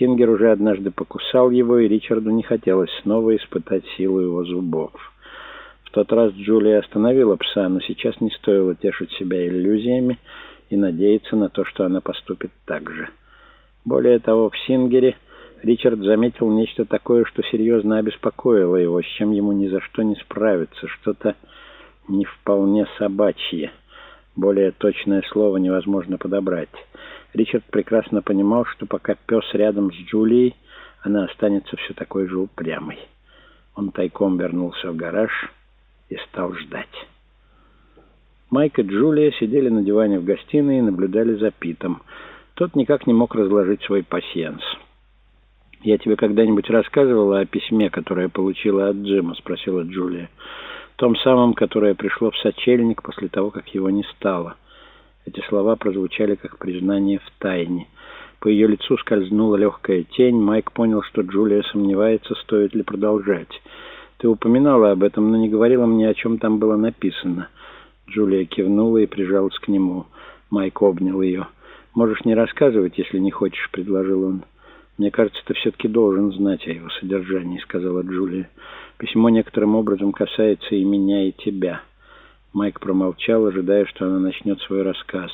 Сингер уже однажды покусал его, и Ричарду не хотелось снова испытать силу его зубов. В тот раз Джулия остановила пса, но сейчас не стоило тешить себя иллюзиями и надеяться на то, что она поступит так же. Более того, в Сингере Ричард заметил нечто такое, что серьезно обеспокоило его, с чем ему ни за что не справиться, что-то не вполне собачье. Более точное слово невозможно подобрать. Ричард прекрасно понимал, что пока пес рядом с Джулией, она останется все такой же упрямой. Он тайком вернулся в гараж и стал ждать. Майк и Джулия сидели на диване в гостиной и наблюдали за Питом. Тот никак не мог разложить свой пасьянс. «Я тебе когда-нибудь рассказывала о письме, которое получила от Джима?» — спросила Джулия. «Том самом, которое пришло в сочельник после того, как его не стало». Эти слова прозвучали как признание в тайне. По ее лицу скользнула легкая тень. Майк понял, что Джулия сомневается, стоит ли продолжать. «Ты упоминала об этом, но не говорила мне, о чем там было написано». Джулия кивнула и прижалась к нему. Майк обнял ее. «Можешь не рассказывать, если не хочешь», — предложил он. «Мне кажется, ты все-таки должен знать о его содержании», — сказала Джулия. «Письмо некоторым образом касается и меня, и тебя». Майк промолчал, ожидая, что она начнет свой рассказ.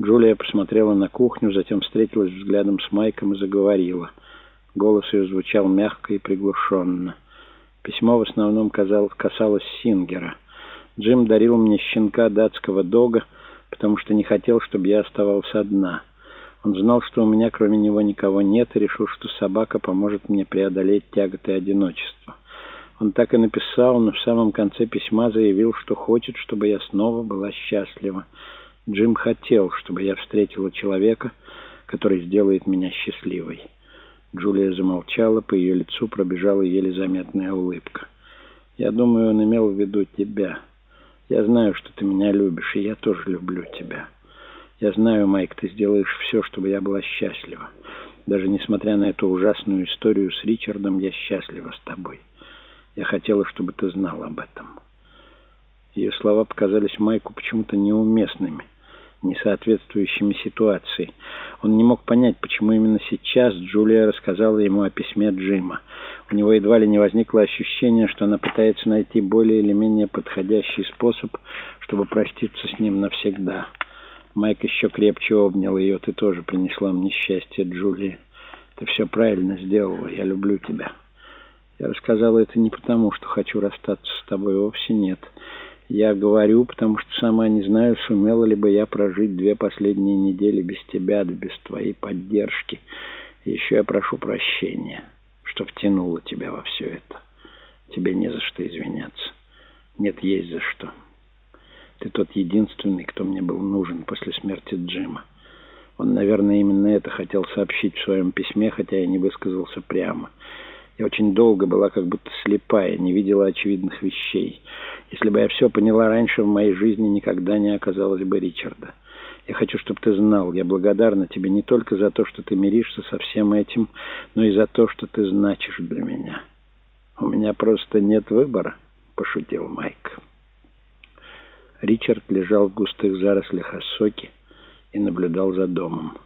Джулия посмотрела на кухню, затем встретилась взглядом с Майком и заговорила. Голос ее звучал мягко и приглушенно. Письмо в основном касалось Сингера. Джим дарил мне щенка датского дога, потому что не хотел, чтобы я оставался одна. Он знал, что у меня кроме него никого нет, и решил, что собака поможет мне преодолеть тяготы одиночества. Он так и написал, но в самом конце письма заявил, что хочет, чтобы я снова была счастлива. Джим хотел, чтобы я встретила человека, который сделает меня счастливой. Джулия замолчала, по ее лицу пробежала еле заметная улыбка. «Я думаю, он имел в виду тебя. Я знаю, что ты меня любишь, и я тоже люблю тебя. Я знаю, Майк, ты сделаешь все, чтобы я была счастлива. Даже несмотря на эту ужасную историю с Ричардом, я счастлива с тобой». Я хотела, чтобы ты знал об этом. Ее слова показались Майку почему-то неуместными, несоответствующими ситуации. Он не мог понять, почему именно сейчас Джулия рассказала ему о письме Джима. У него едва ли не возникло ощущение, что она пытается найти более или менее подходящий способ, чтобы проститься с ним навсегда. Майк еще крепче обнял ее. «Ты тоже принесла мне счастье, Джулия. Ты все правильно сделала. Я люблю тебя». Я рассказала это не потому, что хочу расстаться с тобой, вовсе нет. Я говорю, потому что сама не знаю, сумела ли бы я прожить две последние недели без тебя, да без твоей поддержки. Еще я прошу прощения, что втянула тебя во все это. Тебе не за что извиняться. Нет, есть за что. Ты тот единственный, кто мне был нужен после смерти Джима. Он, наверное, именно это хотел сообщить в своем письме, хотя и не высказался прямо. Я очень долго была как будто слепая, не видела очевидных вещей. Если бы я все поняла раньше, в моей жизни никогда не оказалось бы Ричарда. Я хочу, чтобы ты знал, я благодарна тебе не только за то, что ты миришься со всем этим, но и за то, что ты значишь для меня. У меня просто нет выбора, пошутил Майк. Ричард лежал в густых зарослях осоки и наблюдал за домом.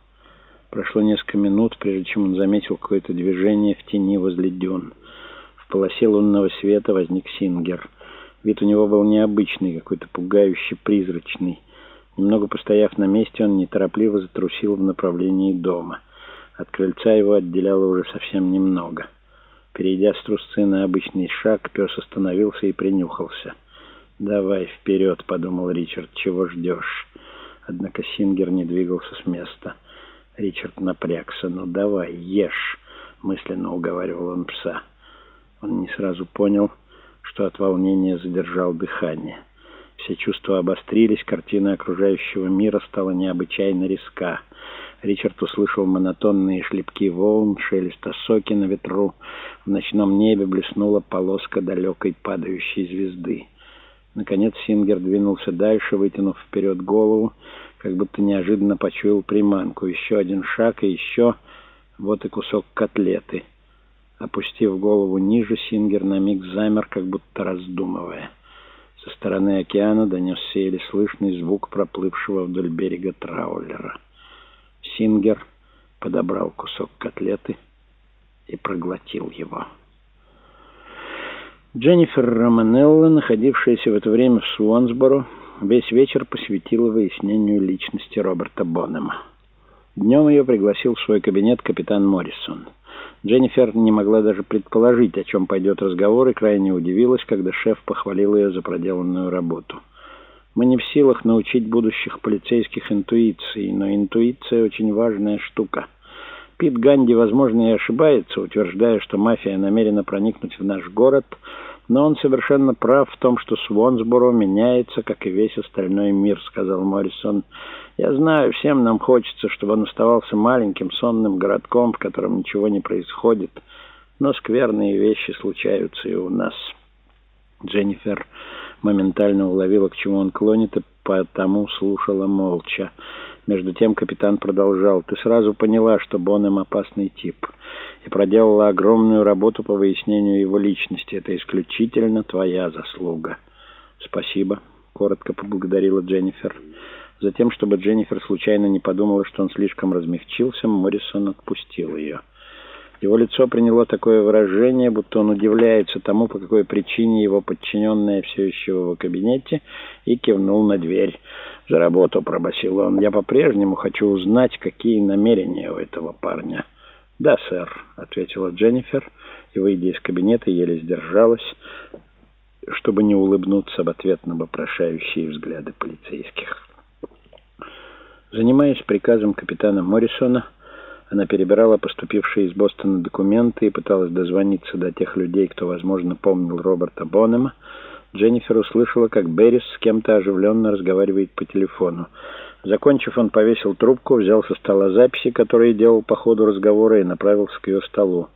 Прошло несколько минут, прежде чем он заметил какое-то движение в тени возле дюн. В полосе лунного света возник Сингер. Вид у него был необычный, какой-то пугающий, призрачный. Немного постояв на месте, он неторопливо затрусил в направлении дома. От крыльца его отделяло уже совсем немного. Перейдя с трусцы на обычный шаг, пес остановился и принюхался. «Давай вперед», — подумал Ричард, — «чего ждешь?» Однако Сингер не двигался с места. Ричард напрягся. «Ну давай, ешь!» — мысленно уговаривал он пса. Он не сразу понял, что от волнения задержал дыхание. Все чувства обострились, картина окружающего мира стала необычайно резка. Ричард услышал монотонные шлепки волн, шелест осоки на ветру. В ночном небе блеснула полоска далекой падающей звезды. Наконец Сингер двинулся дальше, вытянув вперед голову, как будто неожиданно почуял приманку. Еще один шаг и еще... Вот и кусок котлеты. Опустив голову ниже, Сингер на миг замер, как будто раздумывая. Со стороны океана донесся еле слышный звук проплывшего вдоль берега траулера. Сингер подобрал кусок котлеты и проглотил его. Дженнифер Романелла, находившаяся в это время в Суонсборо, весь вечер посвятила выяснению личности Роберта Бонема. Днем ее пригласил в свой кабинет капитан Моррисон. Дженнифер не могла даже предположить, о чем пойдет разговор, и крайне удивилась, когда шеф похвалил ее за проделанную работу. Мы не в силах научить будущих полицейских интуиции, но интуиция очень важная штука. Пит Ганди, возможно, и ошибается, утверждая, что мафия намерена проникнуть в наш город, но он совершенно прав в том, что Свонсборо меняется, как и весь остальной мир, сказал Моррисон. Я знаю, всем нам хочется, чтобы он оставался маленьким, сонным городком, в котором ничего не происходит, но скверные вещи случаются и у нас. Дженнифер моментально уловила, к чему он клонит, и потому слушала молча. Между тем капитан продолжал. «Ты сразу поняла, что Бонем опасный тип, и проделала огромную работу по выяснению его личности. Это исключительно твоя заслуга». «Спасибо», — коротко поблагодарила Дженнифер. Затем, чтобы Дженнифер случайно не подумала, что он слишком размягчился, Моррисон отпустил ее. Его лицо приняло такое выражение, будто он удивляется тому, по какой причине его подчиненная все еще в его кабинете, и кивнул на дверь. «За работу», — пробасил он. «Я по-прежнему хочу узнать, какие намерения у этого парня». «Да, сэр», — ответила Дженнифер, и, выйдя из кабинета, еле сдержалась, чтобы не улыбнуться в ответ на вопрошающие взгляды полицейских. Занимаясь приказом капитана Моррисона, она перебирала поступившие из Бостона документы и пыталась дозвониться до тех людей, кто, возможно, помнил Роберта Бонема. Дженнифер услышала, как Беррис с кем-то оживленно разговаривает по телефону. Закончив, он повесил трубку, взял со стола записи, которые делал по ходу разговора, и направился к ее столу.